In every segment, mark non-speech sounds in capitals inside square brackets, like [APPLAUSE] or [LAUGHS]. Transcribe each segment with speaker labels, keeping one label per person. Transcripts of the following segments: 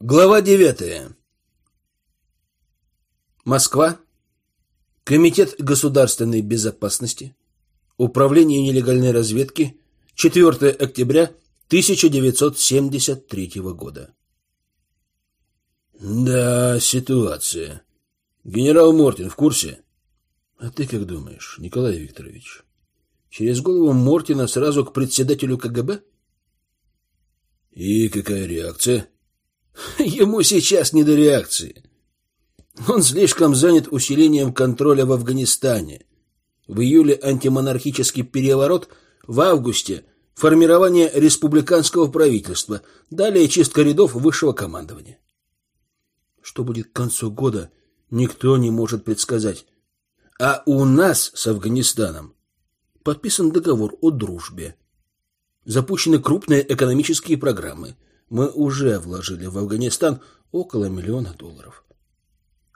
Speaker 1: Глава девятая. Москва. Комитет государственной безопасности. Управление нелегальной разведки. 4 октября 1973 года. Да, ситуация. Генерал Мортин в курсе? А ты как думаешь, Николай Викторович? Через голову Мортина сразу к председателю КГБ? И какая реакция? Ему сейчас не до реакции. Он слишком занят усилением контроля в Афганистане. В июле антимонархический переворот, в августе формирование республиканского правительства, далее чистка рядов высшего командования. Что будет к концу года, никто не может предсказать. А у нас с Афганистаном подписан договор о дружбе. Запущены крупные экономические программы. Мы уже вложили в Афганистан около миллиона долларов.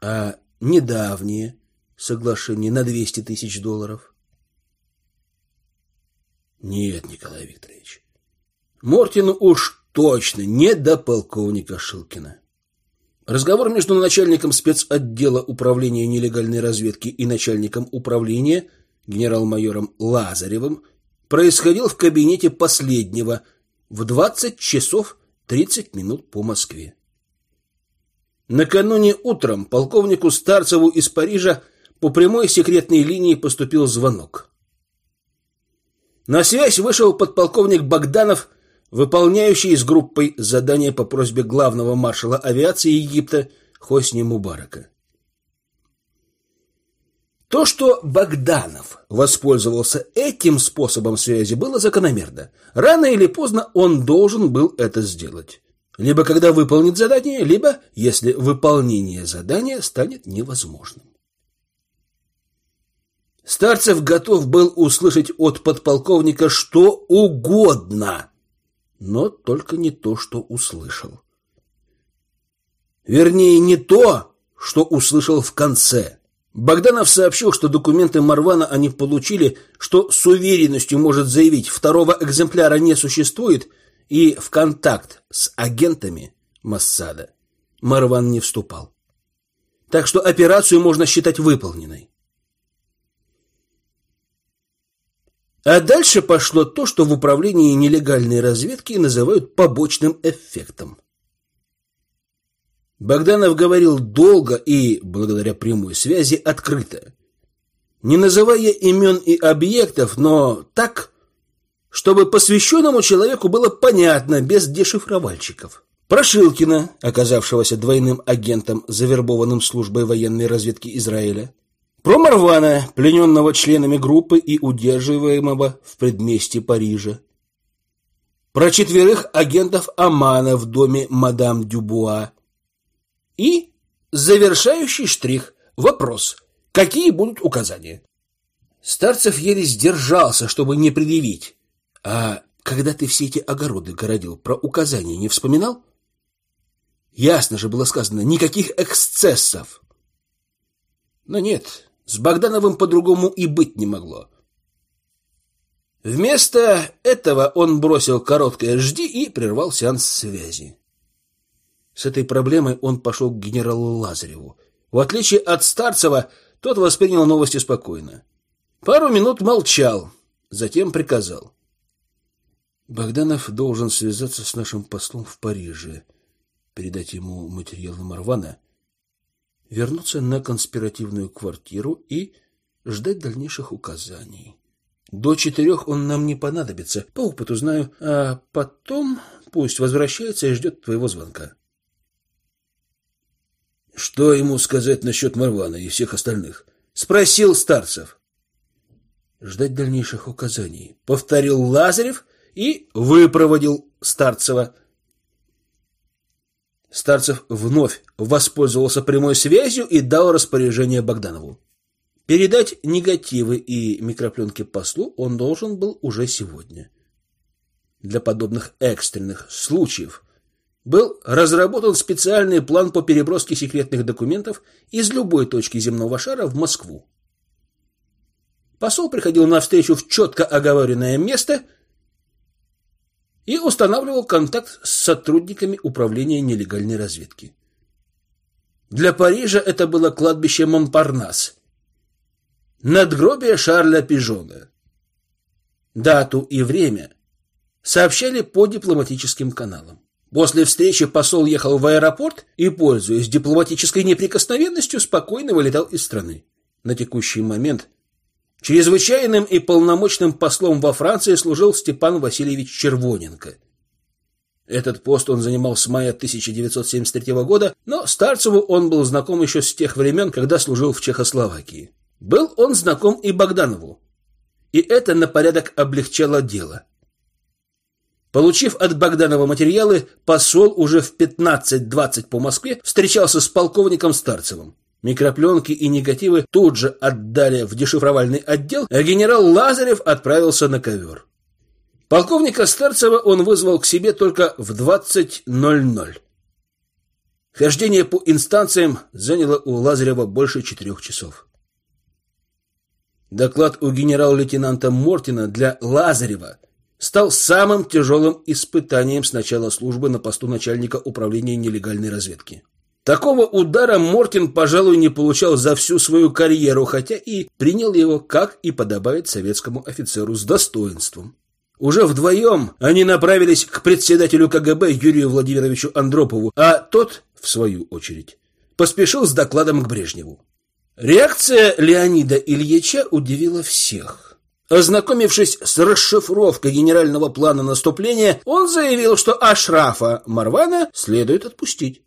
Speaker 1: А недавние соглашения на 200 тысяч долларов? Нет, Николай Викторович. Мортину уж точно не до полковника Шилкина. Разговор между начальником спецотдела управления нелегальной разведки и начальником управления генерал-майором Лазаревым происходил в кабинете последнего в 20 часов 30 минут по Москве. Накануне утром полковнику Старцеву из Парижа по прямой секретной линии поступил звонок. На связь вышел подполковник Богданов – выполняющий с группой задание по просьбе главного маршала авиации Египта Хосни Мубарака. То, что Богданов воспользовался этим способом связи, было закономерно. Рано или поздно он должен был это сделать. Либо когда выполнит задание, либо если выполнение задания станет невозможным. Старцев готов был услышать от подполковника что угодно, но только не то, что услышал. Вернее, не то, что услышал в конце. Богданов сообщил, что документы Марвана они получили, что с уверенностью может заявить, второго экземпляра не существует, и в контакт с агентами Массада Марван не вступал. Так что операцию можно считать выполненной. А дальше пошло то, что в управлении нелегальной разведки называют побочным эффектом. Богданов говорил долго и, благодаря прямой связи, открыто. Не называя имен и объектов, но так, чтобы посвященному человеку было понятно, без дешифровальщиков. Прошилкина, оказавшегося двойным агентом, завербованным службой военной разведки Израиля, про Марвана, плененного членами группы и удерживаемого в предместье Парижа. Про четверых агентов Амана в доме мадам Дюбуа. И завершающий штрих – вопрос, какие будут указания. Старцев еле сдержался, чтобы не предъявить. А когда ты все эти огороды городил, про указания не вспоминал? Ясно же было сказано, никаких эксцессов. Но нет, с Богдановым по-другому и быть не могло. Вместо этого он бросил короткое «жди» и прервал сеанс связи. С этой проблемой он пошел к генералу Лазареву. В отличие от Старцева, тот воспринял новости спокойно. Пару минут молчал, затем приказал. Богданов должен связаться с нашим послом в Париже, передать ему материалы Марвана — вернуться на конспиративную квартиру и ждать дальнейших указаний. До четырех он нам не понадобится, по опыту знаю, а потом пусть возвращается и ждет твоего звонка. Что ему сказать насчет Марвана и всех остальных? Спросил Старцев. Ждать дальнейших указаний, повторил Лазарев и выпроводил Старцева. Старцев вновь воспользовался прямой связью и дал распоряжение Богданову. Передать негативы и микропленки послу он должен был уже сегодня. Для подобных экстренных случаев был разработан специальный план по переброске секретных документов из любой точки земного шара в Москву. Посол приходил на встречу в четко оговоренное место – и устанавливал контакт с сотрудниками управления нелегальной разведки. Для Парижа это было кладбище Монпарнас, надгробие Шарля Пижона. Дату и время сообщали по дипломатическим каналам. После встречи посол ехал в аэропорт и, пользуясь дипломатической неприкосновенностью, спокойно вылетал из страны. На текущий момент чрезвычайным и полномочным послом во Франции служил Степан Васильевич Червоненко. Этот пост он занимал с мая 1973 года, но Старцеву он был знаком еще с тех времен, когда служил в Чехословакии. Был он знаком и Богданову, и это на порядок облегчало дело. Получив от Богданова материалы, посол уже в 15-20 по Москве встречался с полковником Старцевым. Микропленки и негативы тут же отдали в дешифровальный отдел, а генерал Лазарев отправился на ковер. Полковника Старцева он вызвал к себе только в 20.00. Хождение по инстанциям заняло у Лазарева больше четырех часов. Доклад у генерал-лейтенанта Мортина для Лазарева стал самым тяжелым испытанием с начала службы на посту начальника управления нелегальной разведки. Такого удара Мортин, пожалуй, не получал за всю свою карьеру, хотя и принял его, как и подобает советскому офицеру, с достоинством. Уже вдвоем они направились к председателю КГБ Юрию Владимировичу Андропову, а тот, в свою очередь, поспешил с докладом к Брежневу. Реакция Леонида Ильича удивила всех. Ознакомившись с расшифровкой генерального плана наступления, он заявил, что Ашрафа Марвана следует отпустить.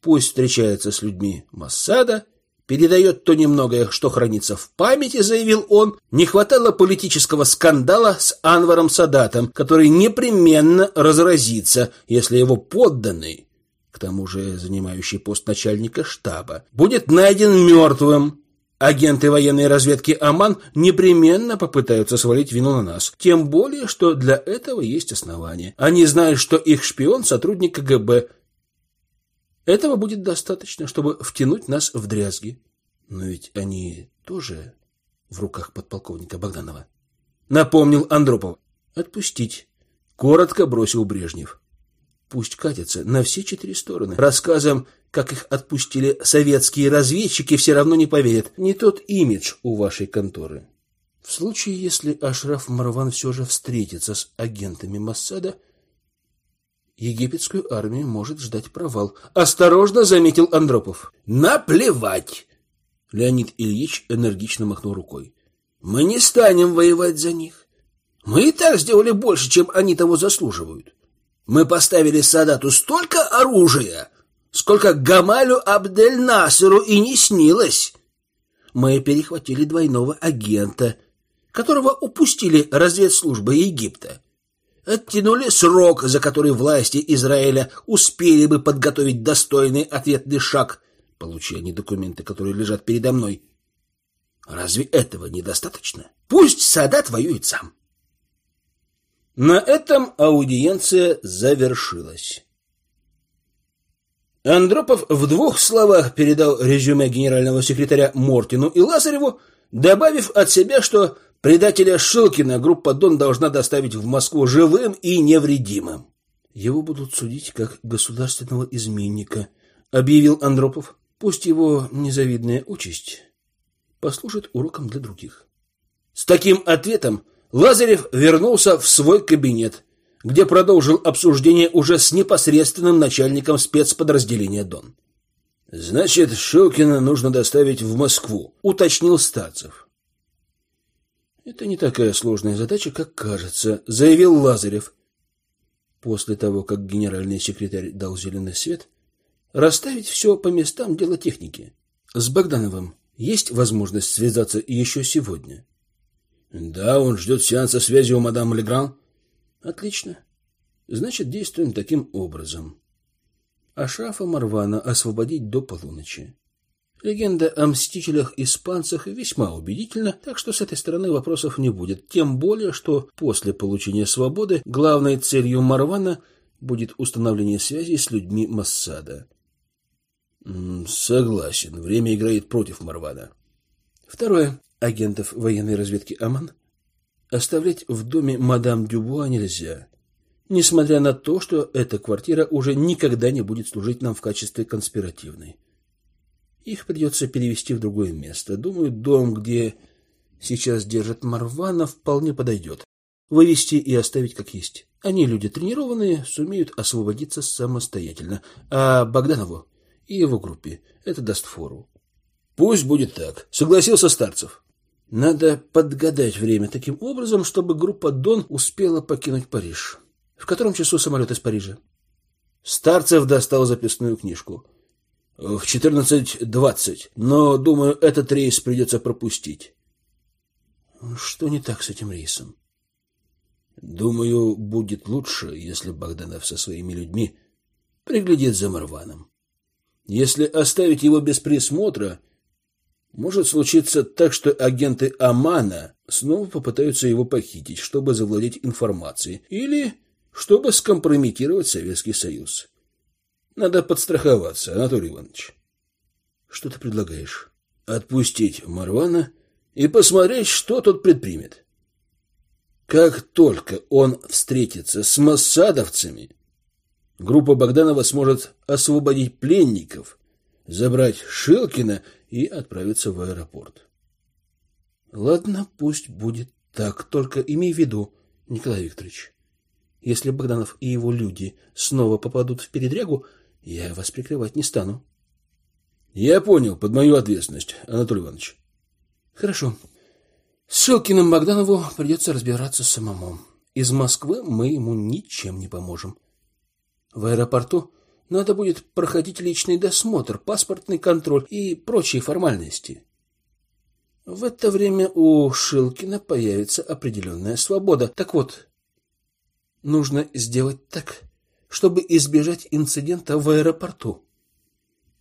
Speaker 1: Пусть встречается с людьми Массада, передает то немногое, что хранится в памяти, заявил он. Не хватало политического скандала с Анваром Садатом, который непременно разразится, если его подданный, к тому же занимающий пост начальника штаба, будет найден мертвым. Агенты военной разведки Оман непременно попытаются свалить вину на нас, тем более, что для этого есть основания. Они знают, что их шпион – сотрудник КГБ, этого будет достаточно, чтобы втянуть нас в дрязги. Но ведь они тоже в руках подполковника Богданова. Напомнил Андропов. Отпустить. Коротко бросил Брежнев. Пусть катятся на все четыре стороны. Рассказам, как их отпустили советские разведчики, все равно не поверят. Не тот имидж у вашей конторы. В случае, если Ашраф Марван все же встретится с агентами Массада, египетскую армию может ждать провал. Осторожно заметил Андропов. Наплевать! Леонид Ильич энергично махнул рукой. Мы не станем воевать за них. Мы и так сделали больше, чем они того заслуживают. Мы поставили Садату столько оружия, сколько Гамалю Абдель-Насеру и не снилось. Мы перехватили двойного агента, которого упустили разведслужбы Египта оттянули срок, за который власти Израиля успели бы подготовить достойный ответный шаг, получая они документы, которые лежат передо мной. Разве этого недостаточно? Пусть Садат воюет сам. На этом аудиенция завершилась. Андропов в двух словах передал резюме генерального секретаря Мортину и Лазареву, добавив от себя, что Предателя Шилкина группа Дон должна доставить в Москву живым и невредимым. Его будут судить как государственного изменника, объявил Андропов. Пусть его незавидная участь послужит уроком для других. С таким ответом Лазарев вернулся в свой кабинет, где продолжил обсуждение уже с непосредственным начальником спецподразделения Дон. Значит, Шилкина нужно доставить в Москву, уточнил Стацев. Это не такая сложная задача, как кажется, заявил Лазарев. После того, как генеральный секретарь дал зеленый свет, расставить все по местам дело техники. С Богдановым есть возможность связаться еще сегодня. Да, он ждет сеанса связи у мадам Легран. Отлично. Значит, действуем таким образом. А шафа Марвана освободить до полуночи. Легенда о мстителях-испанцах весьма убедительна, так что с этой стороны вопросов не будет. Тем более, что после получения свободы главной целью Марвана будет установление связи с людьми Массада. Согласен, время играет против Марвана. Второе. Агентов военной разведки Аман оставлять в доме мадам Дюбуа нельзя. несмотря на то, что эта квартира уже никогда не будет служить нам в качестве конспиративной. Их придется перевести в другое место. Думаю, дом, где сейчас держат Марвана, вполне подойдет. Вывести и оставить как есть. Они люди тренированные, сумеют освободиться самостоятельно. А Богданову и его группе это даст фору. Пусть будет так, согласился Старцев. Надо подгадать время таким образом, чтобы группа Дон успела покинуть Париж. В котором часу самолет из Парижа? Старцев достал записную книжку. В 14.20, но, думаю, этот рейс придется пропустить. Что не так с этим рейсом? Думаю, будет лучше, если Богданов со своими людьми приглядит за Марваном. Если оставить его без присмотра, может случиться так, что агенты Амана снова попытаются его похитить, чтобы завладеть информацией, или чтобы скомпрометировать Советский Союз. Надо подстраховаться, Анатолий Иванович. Что ты предлагаешь? Отпустить Марвана и посмотреть, что тот предпримет. Как только он встретится с массадовцами, группа Богданова сможет освободить пленников, забрать Шилкина и отправиться в аэропорт. Ладно, пусть будет так, только имей в виду, Николай Викторович, если Богданов и его люди снова попадут в передрягу, я вас прикрывать не стану. Я понял, под мою ответственность, Анатолий Иванович. Хорошо. С Шилкиным Богданову придется разбираться самому. Из Москвы мы ему ничем не поможем. В аэропорту надо будет проходить личный досмотр, паспортный контроль и прочие формальности. В это время у Шилкина появится определенная свобода. Так вот, нужно сделать так, чтобы избежать инцидента в аэропорту.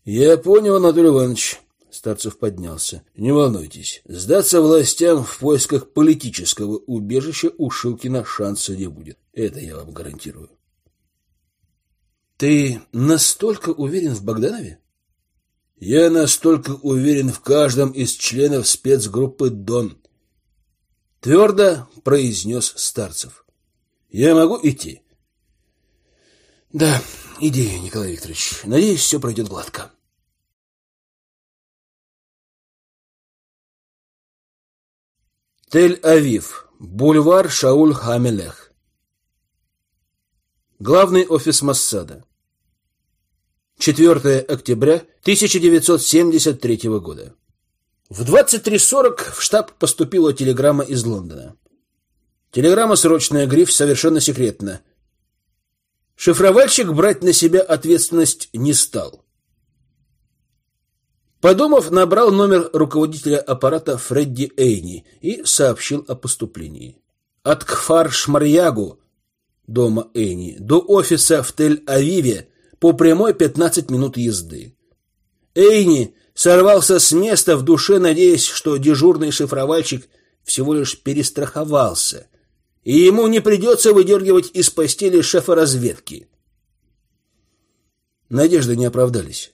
Speaker 1: Я понял, Анатолий Иванович. Старцев поднялся. Не волнуйтесь, сдаться властям в поисках политического убежища у Шилкина шанса не будет. Это я вам гарантирую. Ты настолько уверен в Богданове? Я настолько уверен в каждом из членов спецгруппы Дон. Твердо произнес Старцев. Я могу идти? Да, иди, Николай Викторович. Надеюсь, все пройдет гладко. Тель-Авив, бульвар Шауль-Хамелех. Главный офис Моссада. 4 октября 1973 года. В 23.40 в штаб поступила телеграмма из Лондона. Телеграмма срочная, гриф совершенно секретно. Шифровальщик брать на себя ответственность не стал. Подумав, набрал номер руководителя аппарата Фредди Эйни и сообщил о поступлении. От Кфар-Шмарьягу, дома Эйни, до офиса в Тель-Авиве по прямой 15 минут езды. Эйни сорвался с места в душе, надеясь, что дежурный шифровальщик всего лишь перестраховался, и ему не придется выдергивать из постели шефа разведки. Надежды не оправдались.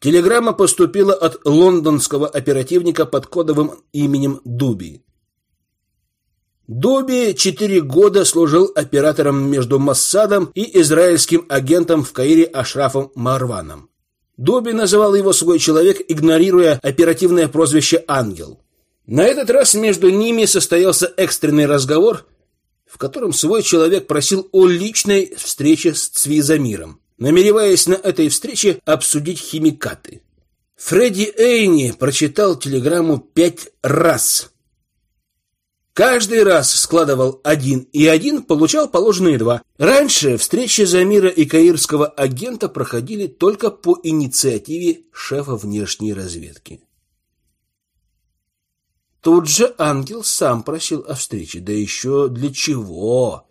Speaker 1: Телеграмма поступила от лондонского оперативника под кодовым именем Дуби. Дуби четыре года служил оператором между Моссадом и израильским агентом в Каире Ашрафом Марваном. Дуби называл его свой человек, игнорируя оперативное прозвище «Ангел». На этот раз между ними состоялся экстренный разговор, в котором свой человек просил о личной встрече с Цвизамиром намереваясь на этой встрече обсудить химикаты. Фредди Эйни прочитал телеграмму пять раз. Каждый раз складывал один и один, получал положенные два. Раньше встречи Замира и каирского агента проходили только по инициативе шефа внешней разведки. Тут же ангел сам просил о встрече, да еще для чего?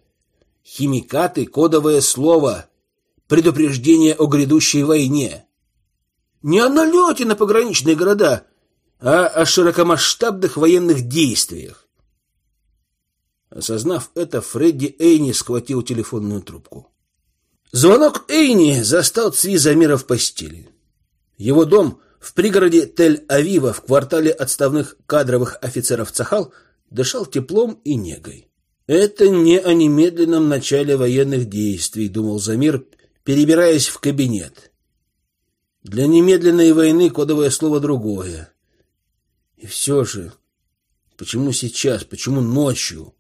Speaker 1: Химикаты — кодовое слово — предупреждение о грядущей войне. Не о налете на пограничные города, а о широкомасштабных военных действиях. Осознав это, Фредди Эйни схватил телефонную трубку. Звонок Эйни застал Цви Замира в постели. Его дом в пригороде Тель-Авива в квартале отставных кадровых офицеров Цахал дышал теплом и негой. Это не о немедленном начале военных действий, думал Замир, перебираясь в кабинет. Для немедленной войны кодовое слово другое. И все же, почему сейчас, почему ночью?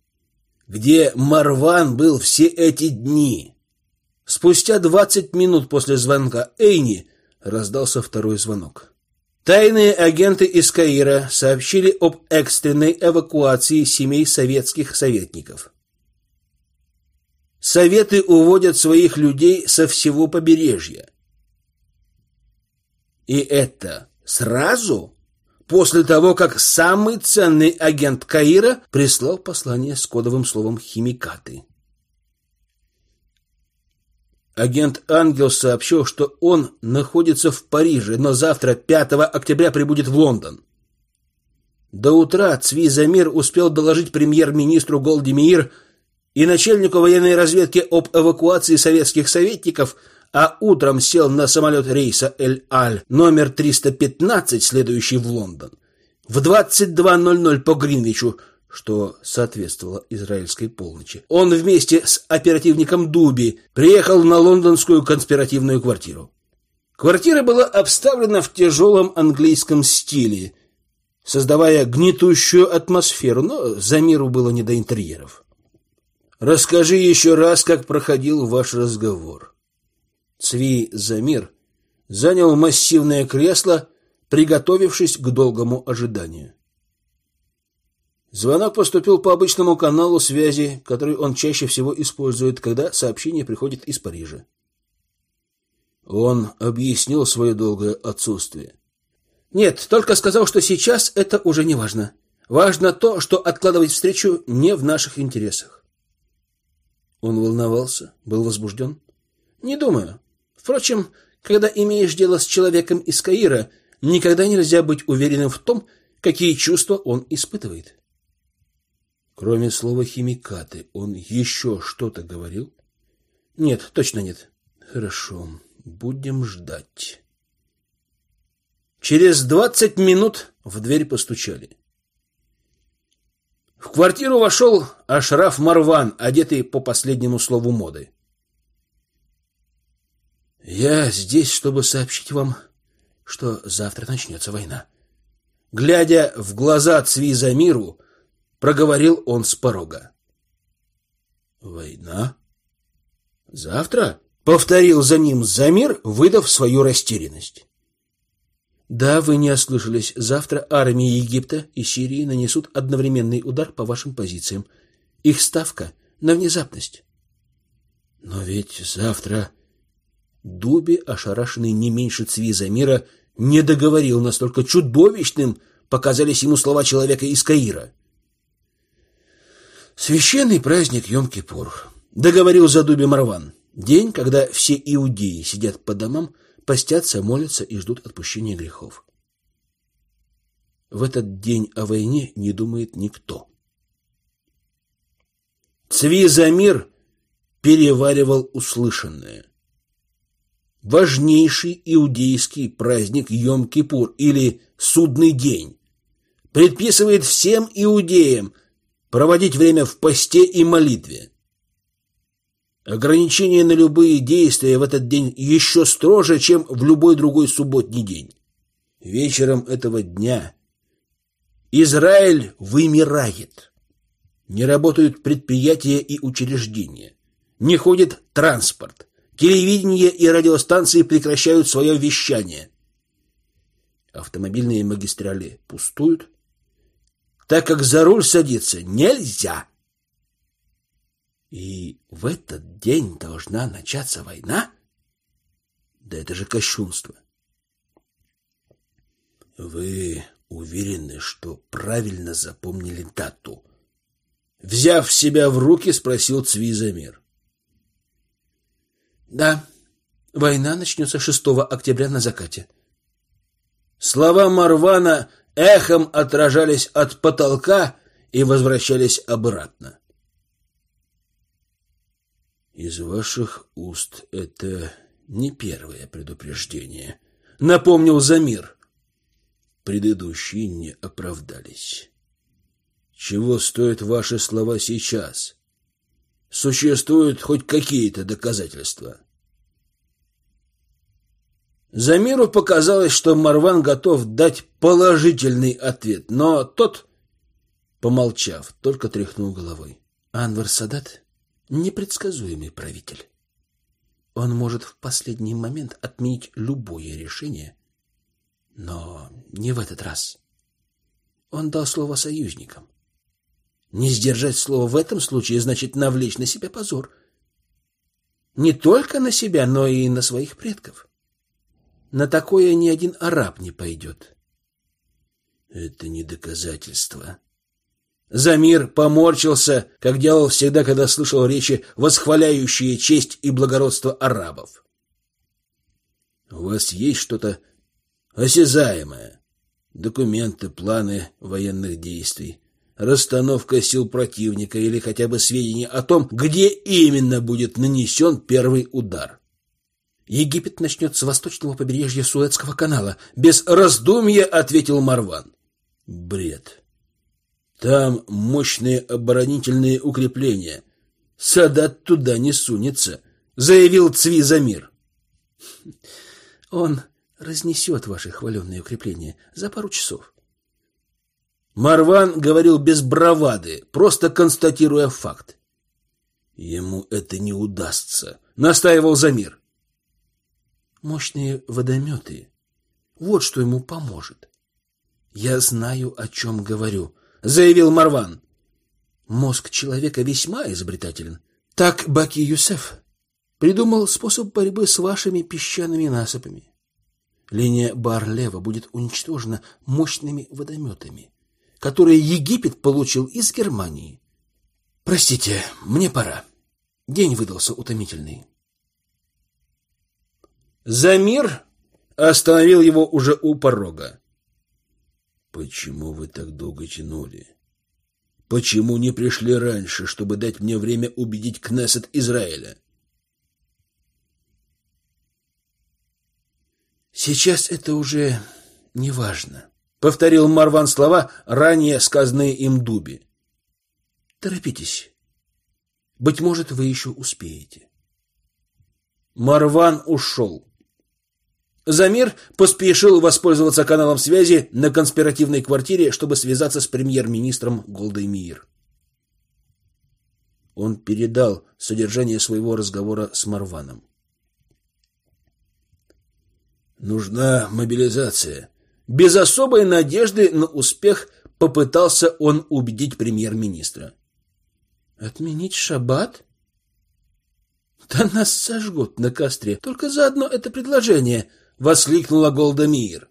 Speaker 1: Где Марван был все эти дни? Спустя двадцать минут после звонка Эйни раздался второй звонок. Тайные агенты из Каира сообщили об экстренной эвакуации семей советских советников. Советы уводят своих людей со всего побережья. И это сразу после того, как самый ценный агент Каира прислал послание с кодовым словом «химикаты». Агент Ангел сообщил, что он находится в Париже, но завтра, 5 октября, прибудет в Лондон. До утра Цви Замир успел доложить премьер-министру Голдемир и начальнику военной разведки об эвакуации советских советников, а утром сел на самолет рейса Эль-Аль номер 315, следующий в Лондон. В 22.00 по Гринвичу – что соответствовало израильской полночи. Он вместе с оперативником Дуби приехал на лондонскую конспиративную квартиру. Квартира была обставлена в тяжелом английском стиле, создавая гнетущую атмосферу, но за миру было не до интерьеров. «Расскажи еще раз, как проходил ваш разговор». Цви Замир занял массивное кресло, приготовившись к долгому ожиданию. Звонок поступил по обычному каналу связи, который он чаще всего использует, когда сообщение приходит из Парижа. Он объяснил свое долгое отсутствие. Нет, только сказал, что сейчас это уже не важно. Важно то, что откладывать встречу не в наших интересах. Он волновался, был возбужден? Не думаю. Впрочем, когда имеешь дело с человеком из Каира, никогда нельзя быть уверенным в том, какие чувства он испытывает. Кроме слова «химикаты», он еще что-то говорил? Нет, точно нет. Хорошо, будем ждать. Через двадцать минут в дверь постучали. В квартиру вошел Ашраф Марван, одетый по последнему слову моды. Я здесь, чтобы сообщить вам, что завтра начнется война. Глядя в глаза Цвиза миру, проговорил он с порога. Война? Завтра? Повторил за ним Замир, выдав свою растерянность. Да, вы не ослышались. Завтра армии Египта и Сирии нанесут одновременный удар по вашим позициям. Их ставка на внезапность. Но ведь завтра Дуби, ошарашенный не меньше Цвиза мира, не договорил настолько чудовищным показались ему слова человека из Каира. Священный праздник Йом-Кипур. Договорил Задуби Марван. День, когда все иудеи сидят по домам, постятся, молятся и ждут отпущения грехов. В этот день о войне не думает никто. Цви Замир переваривал услышанное. Важнейший иудейский праздник Йом-Кипур или Судный день предписывает всем иудеям – проводить время в посте и молитве. Ограничения на любые действия в этот день еще строже, чем в любой другой субботний день. Вечером этого дня Израиль вымирает. Не работают предприятия и учреждения. Не ходит транспорт. Телевидение и радиостанции прекращают свое вещание. Автомобильные магистрали пустуют, так как за руль садиться нельзя. И в этот день должна начаться война? Да это же кощунство. Вы уверены, что правильно запомнили дату? Взяв себя в руки, спросил Цвизамир. Да, война начнется 6 октября на закате. Слова Марвана эхом отражались от потолка и возвращались обратно. Из ваших уст это не первое предупреждение, напомнил Замир. Предыдущие не оправдались. Чего стоят ваши слова сейчас? Существуют хоть какие-то доказательства? Замиру показалось, что Марван готов дать положительный ответ, но тот, помолчав, только тряхнул головой. Анвар Садат — непредсказуемый правитель. Он может в последний момент отменить любое решение, но не в этот раз. Он дал слово союзникам. Не сдержать слово в этом случае значит навлечь на себя позор. Не только на себя, но и на своих предков. На такое ни один араб не пойдет. Это не доказательство. Замир поморщился, как делал всегда, когда слышал речи, восхваляющие честь и благородство арабов. У вас есть что-то осязаемое? Документы, планы военных действий, расстановка сил противника или хотя бы сведения о том, где именно будет нанесен первый удар. Египет начнет с восточного побережья Суэцкого канала. Без раздумья ответил Марван. Бред. Там мощные оборонительные укрепления. Садат туда не сунется, заявил Цви Замир. Он разнесет ваши хваленные укрепления за пару часов. Марван говорил без бравады, просто констатируя факт. Ему это не удастся, настаивал Замир. Мощные водометы. Вот что ему поможет. Я знаю, о чем говорю, заявил Марван. Мозг человека весьма изобретателен. Так Баки Юсеф придумал способ борьбы с вашими песчаными насыпами. Линия Барлева будет уничтожена мощными водометами, которые Египет получил из Германии. Простите, мне пора. День выдался утомительный. Замир остановил его уже у порога. Почему вы так долго тянули? Почему не пришли раньше, чтобы дать мне время убедить Кнессет Израиля? Сейчас это уже не важно, повторил Марван слова, ранее сказанные им Дуби. Торопитесь. Быть может, вы еще успеете. Марван ушел. Замир поспешил воспользоваться каналом связи на конспиративной квартире, чтобы связаться с премьер-министром Голдой Мир. Он передал содержание своего разговора с Марваном. Нужна мобилизация. Без особой надежды на успех попытался он убедить премьер-министра. Отменить шаббат? Да нас сожгут на костре. Только за одно это предложение, воскликнула Голдамир.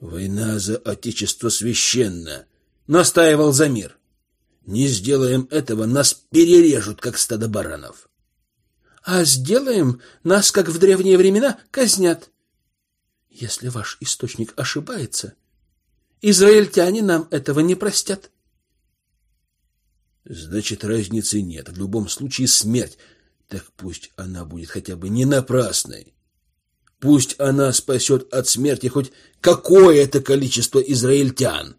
Speaker 1: Война за отечество священна, настаивал Замир. Не сделаем этого, нас перережут как стадо баранов а сделаем, нас, как в древние времена, казнят. Если ваш источник ошибается, израильтяне нам этого не простят. Значит, разницы нет. В любом случае смерть. Так пусть она будет хотя бы не напрасной. Пусть она спасет от смерти хоть какое-то количество израильтян.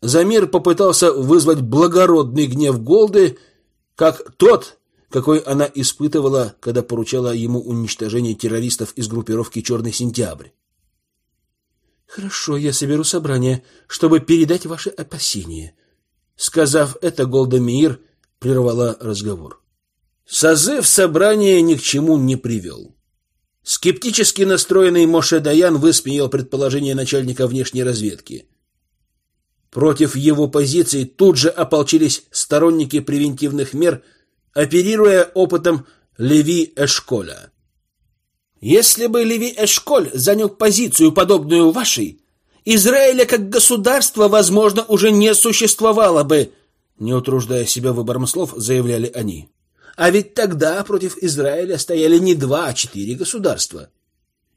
Speaker 1: Замир попытался вызвать благородный гнев Голды, как тот какой она испытывала, когда поручала ему уничтожение террористов из группировки «Черный сентябрь». «Хорошо, я соберу собрание, чтобы передать ваши опасения». Сказав это, Голда Меир прервала разговор. Созыв собрания ни к чему не привел. Скептически настроенный Моше Даян высмеял предположение начальника внешней разведки. Против его позиций тут же ополчились сторонники превентивных мер – оперируя опытом Леви Эшколя. Если бы Леви Эшколь занял позицию, подобную вашей, Израиля как государства, возможно, уже не существовало бы, не утруждая себя выбором слов, заявляли они. А ведь тогда против Израиля стояли не два, а четыре государства.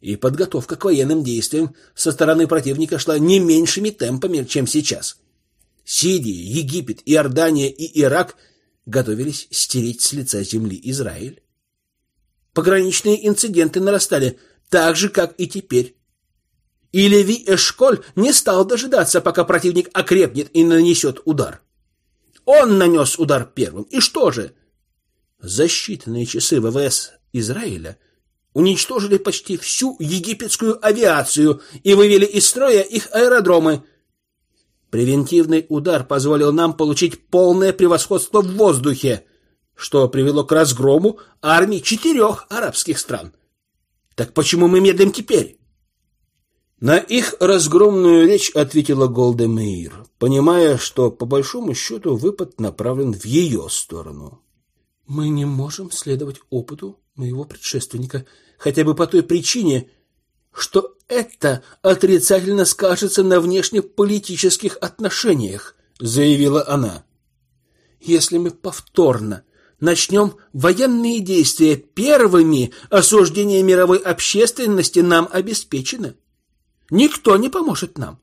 Speaker 1: И подготовка к военным действиям со стороны противника шла не меньшими темпами, чем сейчас. Сирия, Египет, Иордания и Ирак – готовились стереть с лица земли Израиль. Пограничные инциденты нарастали так же, как и теперь. И Леви Эшколь не стал дожидаться, пока противник окрепнет и нанесет удар. Он нанес удар первым. И что же? За считанные часы ВВС Израиля уничтожили почти всю египетскую авиацию и вывели из строя их аэродромы. Превентивный удар позволил нам получить полное превосходство в воздухе, что привело к разгрому армий четырех арабских стран. Так почему мы медлим теперь? На их разгромную речь ответила Голда Меир, понимая, что по большому счету выпад направлен в ее сторону. Мы не можем следовать опыту моего предшественника, хотя бы по той причине, что это отрицательно скажется на внешнеполитических отношениях, заявила она. Если мы повторно начнем военные действия первыми, осуждение мировой общественности нам обеспечено. Никто не поможет нам.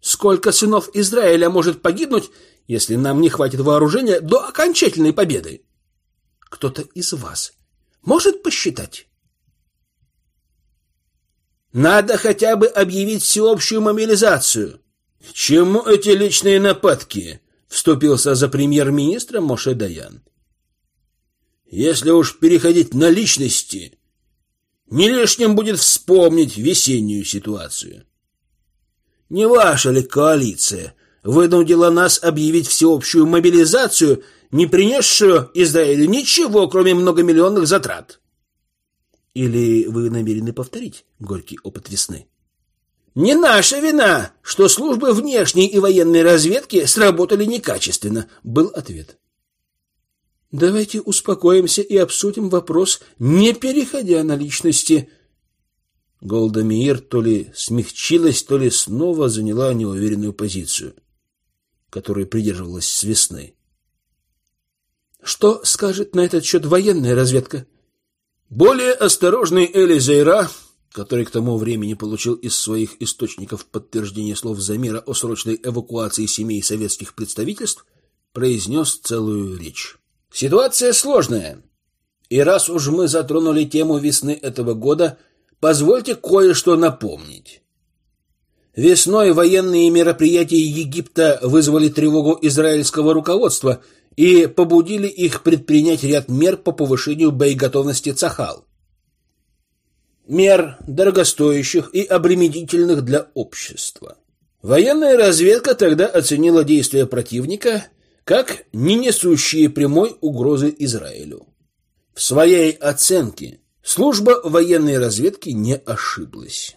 Speaker 1: Сколько сынов Израиля может погибнуть, если нам не хватит вооружения до окончательной победы? Кто-то из вас может посчитать? Надо хотя бы объявить всеобщую мобилизацию. К чему эти личные нападки? Вступился за премьер-министра Моше Даян. Если уж переходить на личности, не лишним будет вспомнить весеннюю ситуацию. Не ваша ли коалиция вынудила нас объявить всеобщую мобилизацию, не принесшую Израилю ничего, кроме многомиллионных затрат? Или вы намерены повторить горький опыт весны? Не наша вина, что службы внешней и военной разведки сработали некачественно, был ответ. Давайте успокоимся и обсудим вопрос, не переходя на личности. Голда Меир то ли смягчилась, то ли снова заняла неуверенную позицию, которую придерживалась с весны. Что скажет на этот счет военная разведка? Более осторожный Эли Зейра, который к тому времени получил из своих источников подтверждение слов Замира о срочной эвакуации семей советских представительств, произнес целую речь. Ситуация сложная. И раз уж мы затронули тему весны этого года, позвольте кое-что напомнить. Весной военные мероприятия Египта вызвали тревогу израильского руководства и побудили их предпринять ряд мер по повышению боеготовности Цахал. Мер дорогостоящих и обременительных для общества. Военная разведка тогда оценила действия противника – как не несущие прямой угрозы Израилю. В своей оценке служба военной разведки не ошиблась.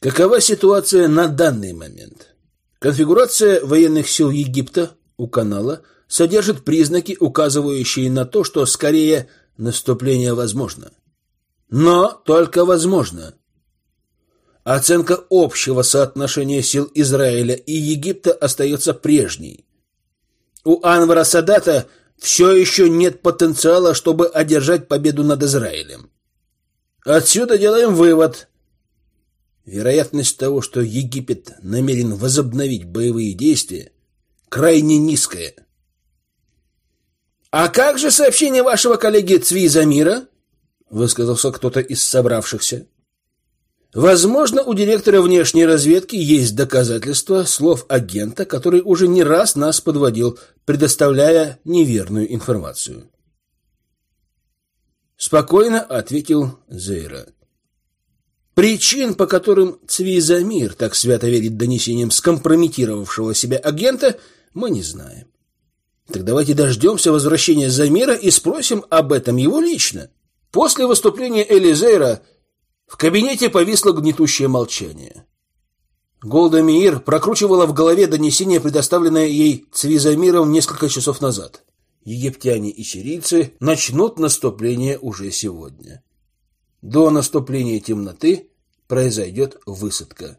Speaker 1: Какова ситуация на данный момент? Конфигурация военных сил Египта у канала содержит признаки, указывающие на то, что скорее наступление возможно. Но только возможно. Оценка общего соотношения сил Израиля и Египта остается прежней. У Анвара Садата все еще нет потенциала, чтобы одержать победу над Израилем. Отсюда делаем вывод. Вероятность того, что Египет намерен возобновить боевые действия, крайне низкая. «А как же сообщение вашего коллеги Цви Замира?» — высказался кто-то из собравшихся. Возможно, у директора внешней разведки есть доказательства слов агента, который уже не раз нас подводил, предоставляя неверную информацию. Спокойно ответил Зейра. Причин, по которым Цвизамир так свято верит донесениям скомпрометировавшего себя агента, мы не знаем. Так давайте дождемся возвращения Замира и спросим об этом его лично. После выступления Элизейра в кабинете повисло гнетущее молчание. Голда Меир прокручивала в голове донесение, предоставленное ей Цвизамиром несколько часов назад. Египтяне и сирийцы начнут наступление уже сегодня. До наступления темноты произойдет высадка.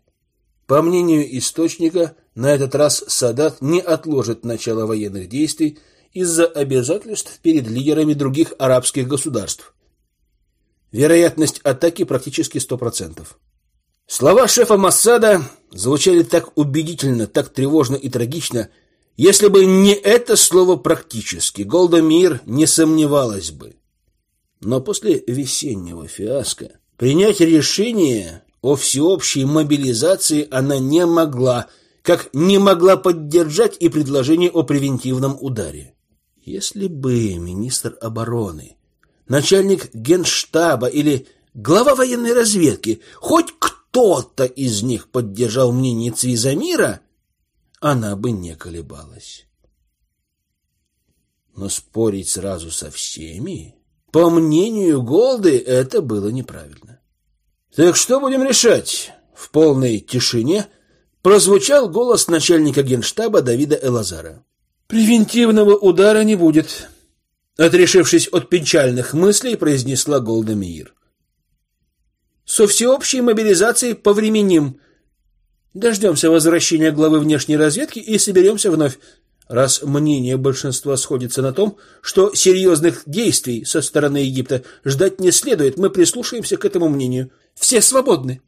Speaker 1: По мнению источника, на этот раз Садат не отложит начало военных действий из-за обязательств перед лидерами других арабских государств. Вероятность атаки практически сто процентов. Слова шефа Массада звучали так убедительно, так тревожно и трагично. Если бы не это слово «практически», Голда Мир не сомневалась бы. Но после весеннего фиаско принять решение о всеобщей мобилизации она не могла, как не могла поддержать и предложение о превентивном ударе. Если бы министр обороны, начальник генштаба или глава военной разведки, хоть кто-то из них поддержал мнение Цвизамира, она бы не колебалась. Но спорить сразу со всеми, по мнению Голды, это было неправильно. Так что будем решать? В полной тишине прозвучал голос начальника генштаба Давида Элазара. Превентивного удара не будет, отрешившись от печальных мыслей, произнесла Голда. Со всеобщей мобилизацией повременим. Дождемся возвращения главы внешней разведки и соберемся вновь. Раз мнение большинства сходится на том, что серьезных действий со стороны Египта ждать не следует, мы прислушаемся к этому мнению. Все свободны.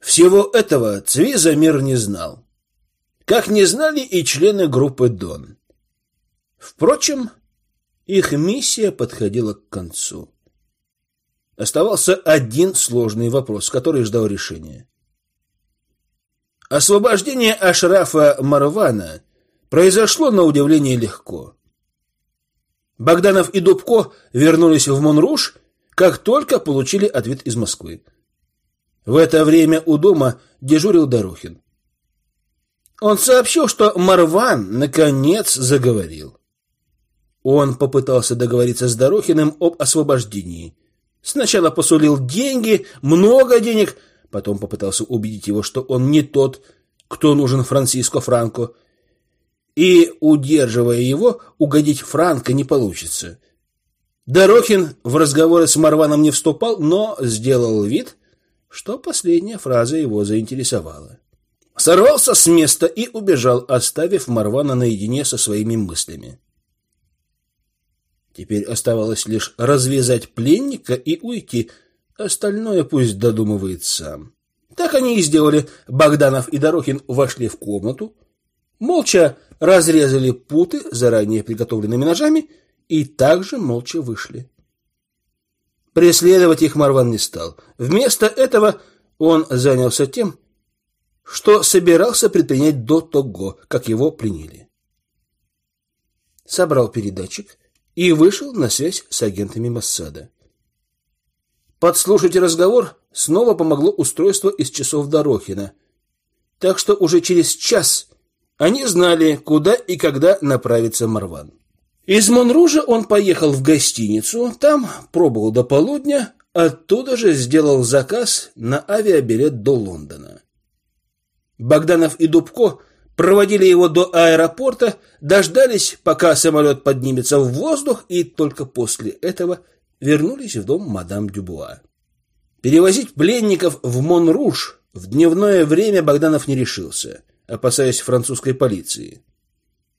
Speaker 1: Всего этого Цвизамир не знал. Как не знали и члены группы Дон. Впрочем, их миссия подходила к концу. Оставался один сложный вопрос, который ждал решения. Освобождение Ашрафа Марвана — произошло на удивление легко. Богданов и Дубко вернулись в Монруш, как только получили ответ из Москвы. В это время у дома дежурил Дорохин. Он сообщил, что Марван наконец заговорил. Он попытался договориться с Дорохиным об освобождении. Сначала посулил деньги, много денег, потом попытался убедить его, что он не тот, кто нужен Франциско Франко, и, удерживая его, угодить Франко не получится. Дорохин в разговоры с Марваном не вступал, но сделал вид, что последняя фраза его заинтересовала. Сорвался с места и убежал, оставив Марвана наедине со своими мыслями. Теперь оставалось лишь развязать пленника и уйти, остальное пусть додумывает сам. Так они и сделали. Богданов и Дорохин вошли в комнату, молча разрезали путы заранее приготовленными ножами и также молча вышли. Преследовать их Марван не стал. Вместо этого он занялся тем, что собирался предпринять до того, как его приняли. Собрал передатчик и вышел на связь с агентами Моссада. Подслушать разговор снова помогло устройство из часов Дорохина, так что уже через час они знали, куда и когда направится Марван. Из Монружа он поехал в гостиницу, там пробовал до полудня, оттуда же сделал заказ на авиабилет до Лондона. Богданов и Дубко проводили его до аэропорта, дождались, пока самолет поднимется в воздух, и только после этого вернулись в дом мадам Дюбуа. Перевозить пленников в Монруж в дневное время Богданов не решился – опасаясь французской полиции.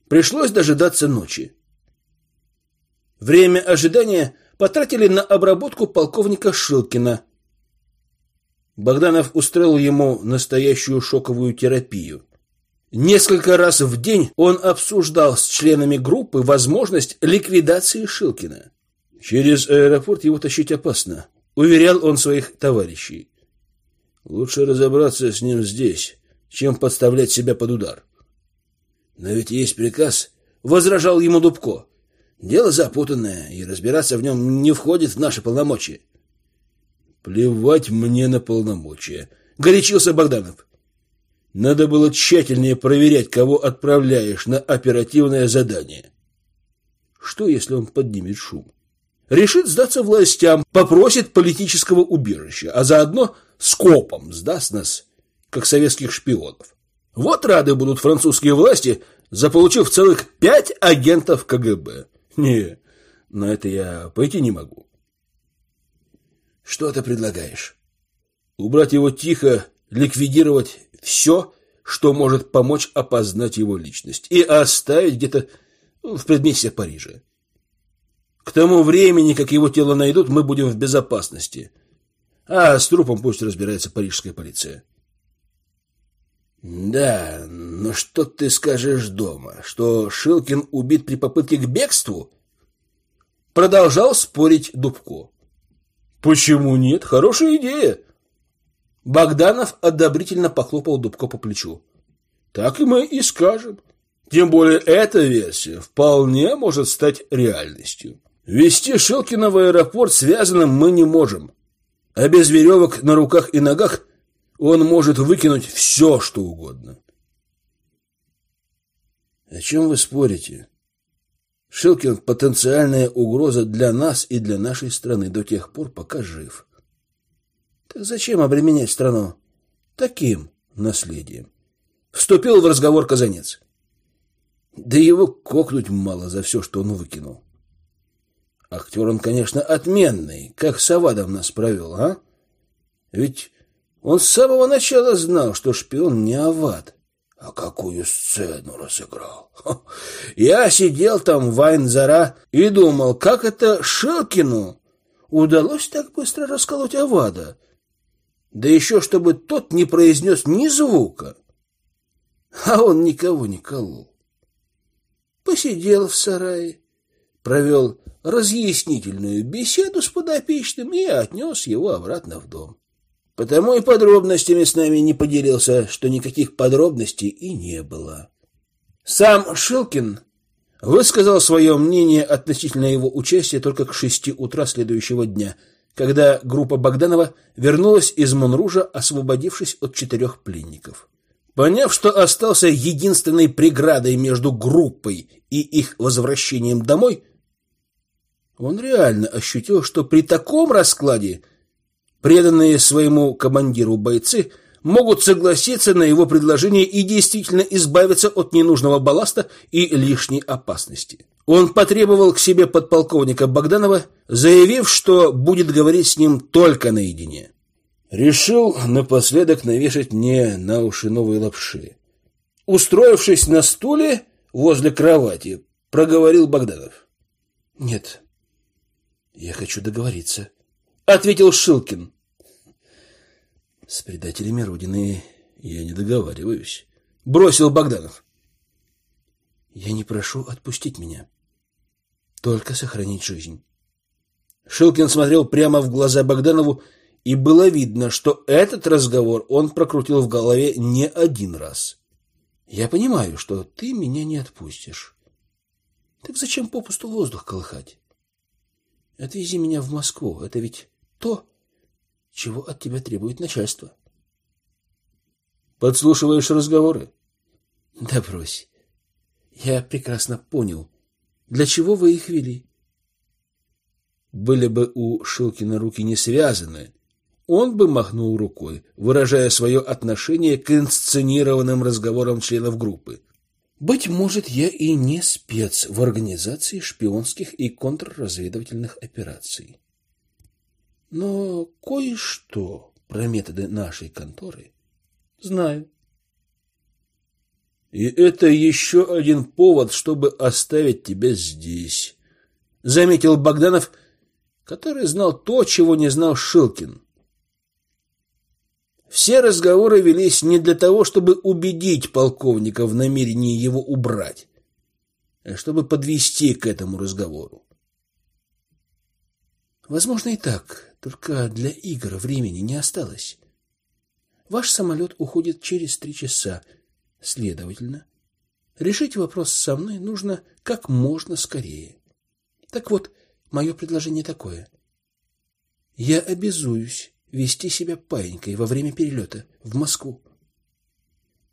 Speaker 1: Пришлось дожидаться ночи. Время ожидания потратили на обработку полковника Шилкина. Богданов устроил ему настоящую шоковую терапию. Несколько раз в день он обсуждал с членами группы возможность ликвидации Шилкина. Через аэропорт его тащить опасно, уверял он своих товарищей. Лучше разобраться с ним здесь, чем подставлять себя под удар. Но ведь есть приказ, возражал ему Дубко. Дело запутанное, и разбираться в нем не входит в наши полномочия. Плевать мне на полномочия, горячился Богданов. Надо было тщательнее проверять, кого отправляешь на оперативное задание. Что, если он поднимет шум? Решит сдаться властям, попросит политического убежища, а заодно скопом сдаст нас как советских шпионов. Вот рады будут французские власти, заполучив целых пять агентов КГБ. Не, на это я пойти не могу. Что ты предлагаешь? Убрать его тихо, ликвидировать все, что может помочь опознать его личность, и оставить где-то в предместье Парижа. К тому времени, как его тело найдут, мы будем в безопасности. А с трупом пусть разбирается парижская полиция. Да, но что ты скажешь дома? Что Шилкин убит при попытке к бегству? Продолжал спорить Дубко. Почему нет? Хорошая идея. Богданов одобрительно похлопал Дубко по плечу. Так и мы и скажем. Тем более эта версия вполне может стать реальностью. Вести Шелкина в аэропорт связанным мы не можем. А без веревок на руках и ногах он может выкинуть все, что угодно. О чем вы спорите? Шилкин – потенциальная угроза для нас и для нашей страны до тех пор, пока жив. Так зачем обременять страну таким наследием? Вступил в разговор Казанец. Да его кокнуть мало за все, что он выкинул. Актер он, конечно, отменный, как Савадов нас провел, а? Ведь он с самого начала знал, что шпион не ават. А какую сцену разыграл! Я сидел там в Айнзара и думал, как это Шелкину удалось так быстро расколоть Авада. Да еще, чтобы тот не произнес ни звука. А он никого не колол. Посидел в сарае, провел разъяснительную беседу с подопечным и отнес его обратно в дом. Потому и подробностями с нами не поделился, что никаких подробностей и не было. Сам Шилкин высказал свое мнение относительно его участия только к шести утра следующего дня, когда группа Богданова вернулась из Монружа, освободившись от четырех пленников. Поняв, что остался единственной преградой между группой и их возвращением домой, он реально ощутил, что при таком раскладе преданные своему командиру бойцы могут согласиться на его предложение и действительно избавиться от ненужного балласта и лишней опасности. Он потребовал к себе подполковника Богданова, заявив, что будет говорить с ним только наедине. Решил напоследок навешать мне на уши новые лапши. Устроившись на стуле возле кровати, проговорил Богданов. — Нет, я хочу договориться, — ответил Шилкин. — С предателями Родины я не договариваюсь, — бросил Богданов. — Я не прошу отпустить меня, только сохранить жизнь. Шилкин смотрел прямо в глаза Богданову, и было видно, что этот разговор он прокрутил в голове не один раз. Я понимаю, что ты меня не отпустишь. Так зачем попусту воздух колыхать? Отвези меня в Москву. Это ведь то, чего от тебя требует начальство. Подслушиваешь разговоры? Да брось. Я прекрасно понял, для чего вы их вели. Были бы у Шилкина руки не связаны, он бы махнул рукой, выражая свое отношение к инсценированным разговорам членов группы. Быть может, я и не спец в организации шпионских и контрразведывательных операций. Но кое-что про методы нашей конторы знаю. И это еще один повод, чтобы оставить тебя здесь, заметил Богданов, который знал то, чего не знал Шилкин. Все разговоры велись не для того, чтобы убедить полковника в намерении его убрать, а чтобы подвести к этому разговору. Возможно и так, только для игр времени не осталось. Ваш самолет уходит через три часа, следовательно, решить вопрос со мной нужно как можно скорее. Так вот, мое предложение такое: я обязуюсь вести себя паинькой во время перелета в Москву.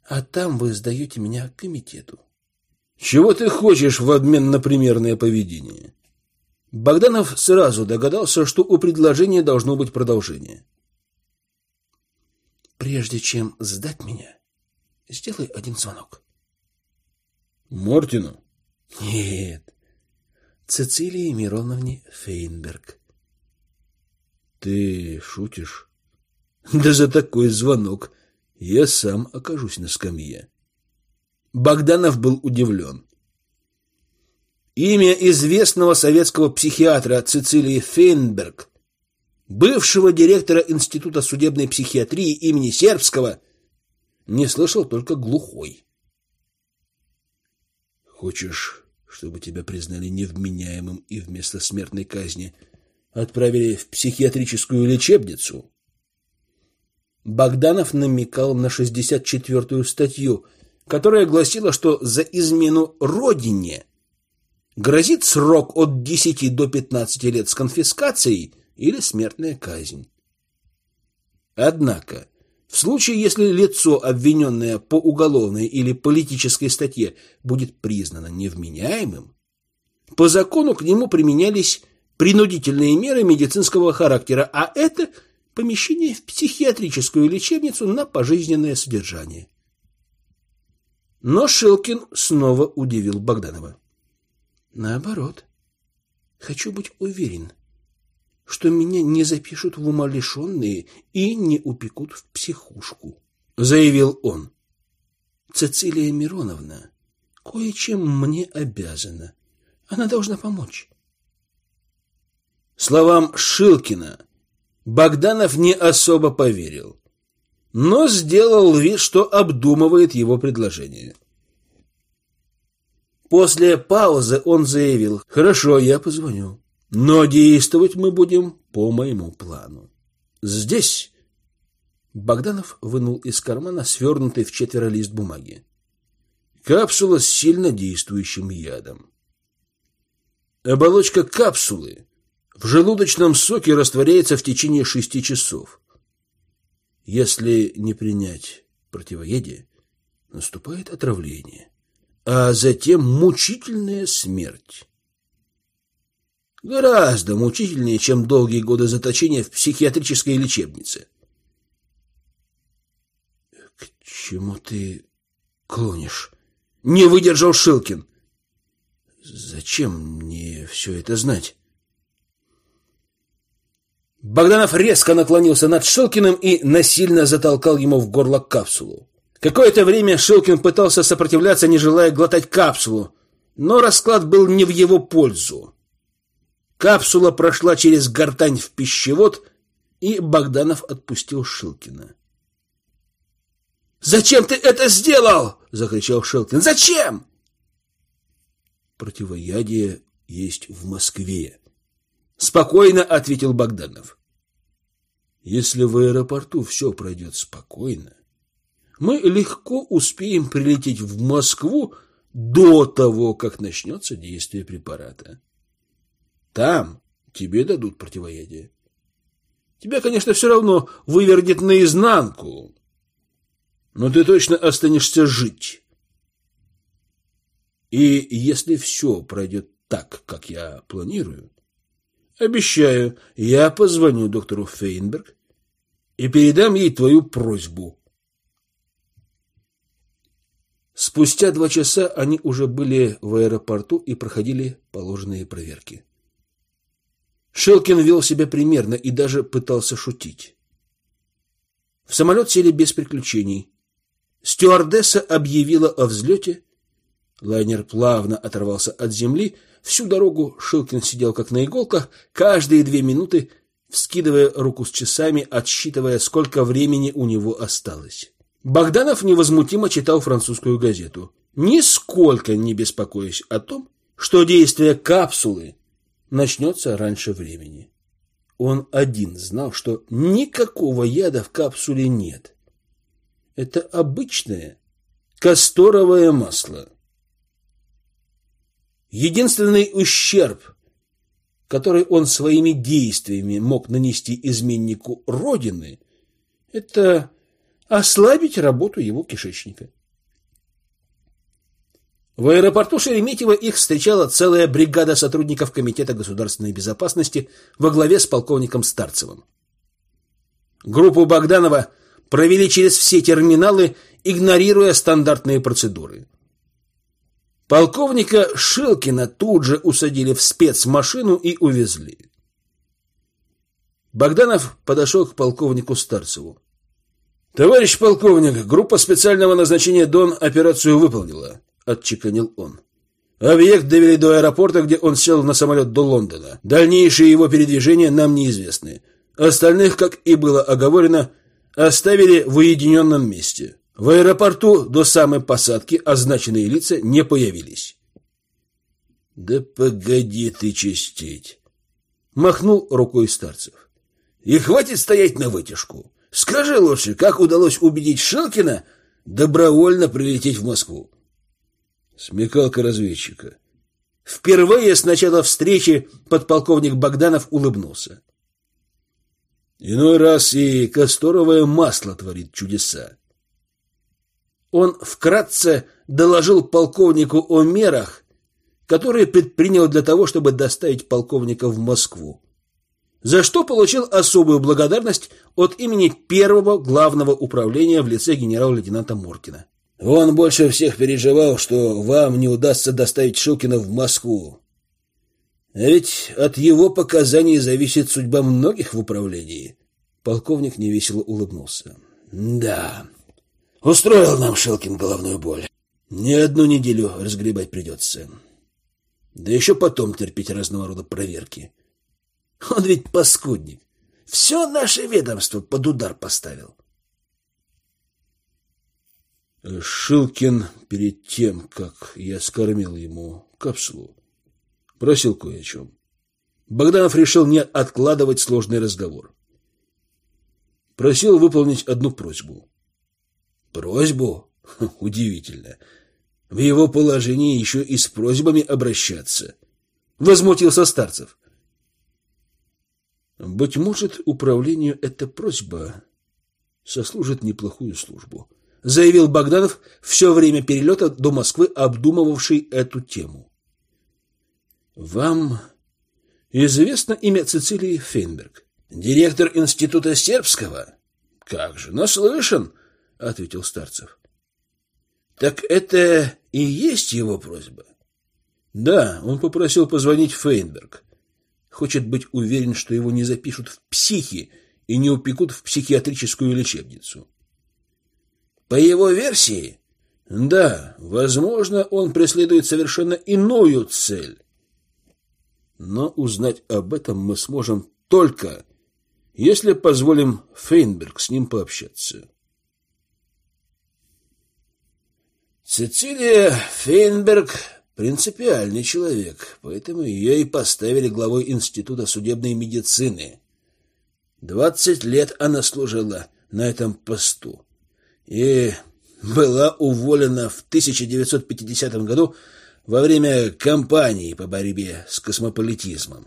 Speaker 1: А там вы сдаете меня комитету. Чего ты хочешь в обмен на примерное поведение? Богданов сразу догадался, что у предложения должно быть продолжение. Прежде чем сдать меня, сделай один звонок. Мортину? Нет. Цицилии Мироновне Фейнберг. Ты шутишь? Да за такой звонок я сам окажусь на скамье. Богданов был удивлен. Имя известного советского психиатра Цицилии Фейнберг, бывшего директора Института судебной психиатрии имени Сербского, не слышал только глухой. Хочешь, чтобы тебя признали невменяемым и вместо смертной казни – отправили в психиатрическую лечебницу. Богданов намекал на 64-ю статью, которая гласила, что за измену родине грозит срок от 10 до 15 лет с конфискацией или смертная казнь. Однако, в случае, если лицо, обвиненное по уголовной или политической статье, будет признано невменяемым, по закону к нему применялись принудительные меры медицинского характера, а это помещение в психиатрическую лечебницу на пожизненное содержание. Но Шилкин снова удивил Богданова. Наоборот, хочу быть уверен, что меня не запишут в умалишенные и не упекут в психушку, заявил он. Цицилия Мироновна кое-чем мне обязана. Она должна помочь. Словам Шилкина Богданов не особо поверил, но сделал вид, что обдумывает его предложение. После паузы он заявил, «Хорошо, я позвоню, но действовать мы будем по моему плану. Здесь...» Богданов вынул из кармана свернутый в четверо лист бумаги. Капсула с сильно действующим ядом. Оболочка капсулы в желудочном соке растворяется в течение шести часов. Если не принять противоядие, наступает отравление, а затем мучительная смерть. Гораздо мучительнее, чем долгие годы заточения в психиатрической лечебнице. — К чему ты клонишь? — не выдержал Шилкин. — Зачем мне все это знать? Богданов резко наклонился над Шилкиным и насильно затолкал ему в горло капсулу. Какое-то время Шилкин пытался сопротивляться, не желая глотать капсулу, но расклад был не в его пользу. Капсула прошла через гортань в пищевод, и Богданов отпустил Шилкина. «Зачем ты это сделал?» — закричал Шилкин. «Зачем?» «Противоядие есть в Москве», Спокойно ответил Богданов. Если в аэропорту все пройдет спокойно, мы легко успеем прилететь в Москву до того, как начнется действие препарата. Там тебе дадут противоядие. Тебя, конечно, все равно вывернет наизнанку, но ты точно останешься жить. И если все пройдет так, как я планирую, Обещаю, я позвоню доктору Фейнберг и передам ей твою просьбу. Спустя два часа они уже были в аэропорту и проходили положенные проверки. Шелкин вел себя примерно и даже пытался шутить. В самолет сели без приключений. Стюардесса объявила о взлете. Лайнер плавно оторвался от земли, Всю дорогу Шилкин сидел как на иголках, каждые две минуты вскидывая руку с часами, отсчитывая, сколько времени у него осталось. Богданов невозмутимо читал французскую газету, нисколько не беспокоясь о том, что действие капсулы начнется раньше времени. Он один знал, что никакого яда в капсуле нет. Это обычное касторовое масло. Единственный ущерб, который он своими действиями мог нанести изменнику Родины, это ослабить работу его кишечника. В аэропорту Шереметьево их встречала целая бригада сотрудников Комитета государственной безопасности во главе с полковником Старцевым. Группу Богданова провели через все терминалы, игнорируя стандартные процедуры. Полковника Шилкина тут же усадили в спецмашину и увезли. Богданов подошел к полковнику Старцеву. «Товарищ полковник, группа специального назначения «Дон» операцию выполнила», — отчеканил он. Объект довели до аэропорта, где он сел на самолет до Лондона. Дальнейшие его передвижения нам неизвестны. Остальных, как и было оговорено, оставили в уединенном месте. В аэропорту до самой посадки означенные лица не появились. Да погоди ты чистить, махнул рукой старцев. И хватит стоять на вытяжку. Скажи лучше, как удалось убедить Шилкина добровольно прилететь в Москву? Смекалка разведчика. Впервые с начала встречи подполковник Богданов улыбнулся. Иной раз и касторовое масло творит чудеса. Он вкратце доложил полковнику о мерах, которые предпринял для того, чтобы доставить полковника в Москву, за что получил особую благодарность от имени первого главного управления в лице генерал-лейтенанта Моркина. Он больше всех переживал, что вам не удастся доставить Шукина в Москву. А ведь от его показаний зависит судьба многих в управлении. Полковник невесело улыбнулся. Да, устроил нам Шелкин головную боль. Не одну неделю разгребать придется. Да еще потом терпеть разного рода проверки. [LAUGHS] Он ведь паскудник. Все наше ведомство под удар поставил. Шилкин перед тем, как я скормил ему капсулу, просил кое о чем. Богданов решил не откладывать сложный разговор. Просил выполнить одну просьбу. Просьбу? [LAUGHS] Удивительно. В его положении еще и с просьбами обращаться. Возмутился Старцев. Быть может, управлению эта просьба сослужит неплохую службу заявил Богданов, все время перелета до Москвы обдумывавший эту тему. Вам известно имя Цицилии Фейнберг, директор института сербского? Как же, наслышан, ответил Старцев. Так это и есть его просьба. Да, он попросил позвонить Фейнберг. Хочет быть уверен, что его не запишут в психи и не упекут в психиатрическую лечебницу. По его версии, да, возможно, он преследует совершенно иную цель. Но узнать об этом мы сможем только, если позволим Фейнберг с ним пообщаться. Цицилия Фейнберг принципиальный человек, поэтому ее и поставили главой Института судебной медицины. Двадцать лет она служила на этом посту и была уволена в 1950 году во время кампании по борьбе с космополитизмом.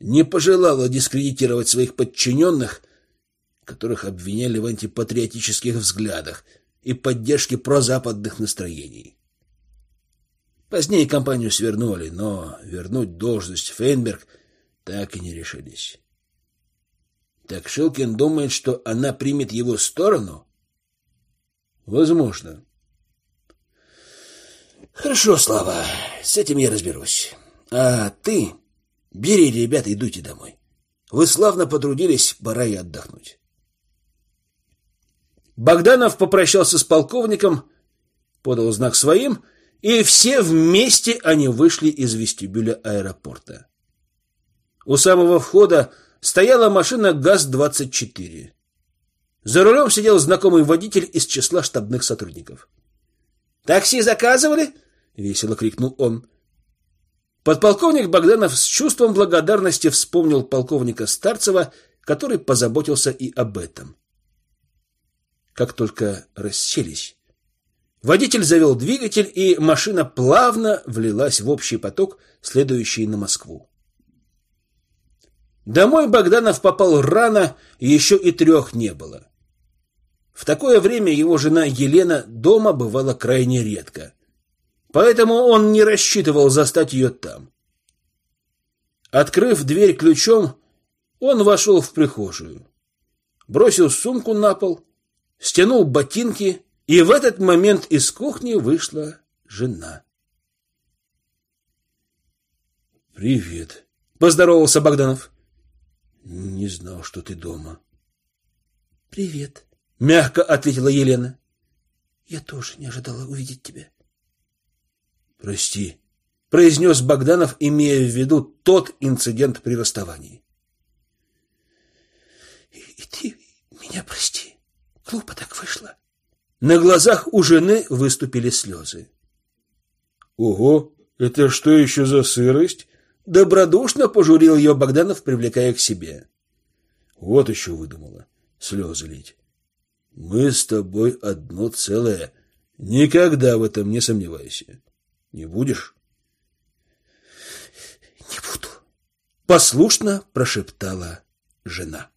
Speaker 1: Не пожелала дискредитировать своих подчиненных, которых обвиняли в антипатриотических взглядах и поддержке прозападных настроений. Позднее компанию свернули, но вернуть должность Фейнберг так и не решились. Так Шилкин думает, что она примет его сторону? Возможно. Хорошо, Слава, с этим я разберусь. А ты бери ребят и идуйте домой. Вы славно потрудились, пора и отдохнуть. Богданов попрощался с полковником, подал знак своим, и все вместе они вышли из вестибюля аэропорта. У самого входа стояла машина ГАЗ-24. За рулем сидел знакомый водитель из числа штабных сотрудников. «Такси заказывали?» — весело крикнул он. Подполковник Богданов с чувством благодарности вспомнил полковника Старцева, который позаботился и об этом. Как только расселись, водитель завел двигатель, и машина плавно влилась в общий поток, следующий на Москву. Домой Богданов попал рано, еще и трех не было. В такое время его жена Елена дома бывала крайне редко. Поэтому он не рассчитывал застать ее там. Открыв дверь ключом, он вошел в прихожую, бросил сумку на пол, стянул ботинки, и в этот момент из кухни вышла жена. «Привет», — поздоровался Богданов. «Не знал, что ты дома». «Привет», мягко ответила Елена. Я тоже не ожидала увидеть тебя. Прости, произнес Богданов, имея в виду тот инцидент при расставании. И, и ты меня прости. Глупо так вышло. На глазах у жены выступили слезы. «Ого, это что еще за сырость?» Добродушно пожурил ее Богданов, привлекая к себе. «Вот еще выдумала. Слезы лить. Мы с тобой одно целое. Никогда в этом не сомневайся. Не будешь?»
Speaker 2: «Не буду», — послушно прошептала жена.